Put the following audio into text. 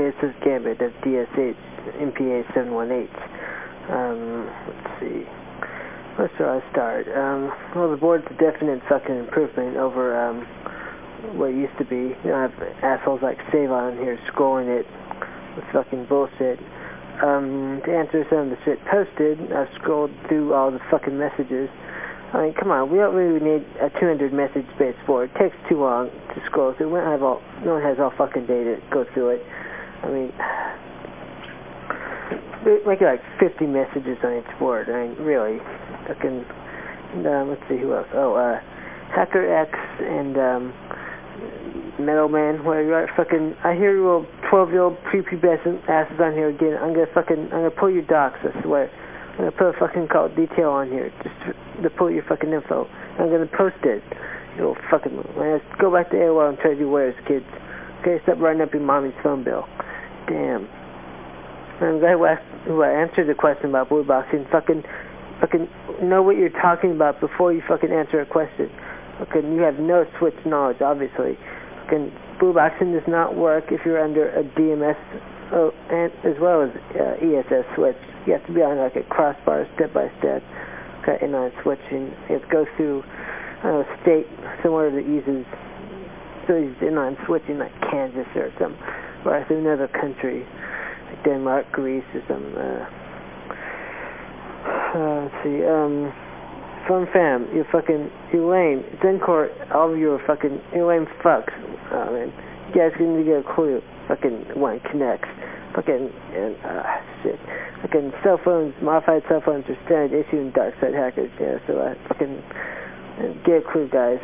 Okay, is Gambit. That's DS8 MPA 718. Um, let's see. Where should I start? Um, well, the board's a definite fucking improvement over um, what it used to be. You know, I have assholes like Savon here scrolling it with fucking bullshit. Um, to answer some of the shit posted, I've scrolled through all the fucking messages. I mean, come on, we don't really need a 200 message based board. It takes too long to scroll through. We don't have all, no one has all fucking day to go through it. I mean, make it like 50 messages on each board. I mean, really. Fucking, um, let's see who else. Oh, uh, Hacker X and, um, Metal Man, where you are fucking, I hear you little 12 year old prepubescent asses on here again. I'm gonna fucking, I'm gonna pull your docs, I swear. I'm gonna put a fucking call detail on here just to, pull your fucking info. I'm gonna post it. You little fucking, man, go back to AOL and try to do wares, kids. Okay, stop writing up your mommy's phone bill. Damn. I'm glad who answered the question about blue boxing. Fucking, fucking know what you're talking about before you fucking answer a question. Fucking, you have no switch knowledge, obviously. Fucking, blue boxing does not work if you're under a DMS oh, and as well as uh, ESS switch. You have to be on like a crossbar step by step, okay, inline switching. You have to go through a state somewhere that uses so uses inline switching like Kansas or some, or through another country. Denmark, Greece, or some, uh, uh, let's see, um, Fun Fam, you fucking, you lame, Zencor, all of you are fucking, you lame fucks, oh man, you guys need to get a clue, fucking, one connects, fucking, and, uh, shit, fucking cell phones, modified cell phones are standard issue in dark side hackers, yeah, so, uh, fucking, get a clue, guys.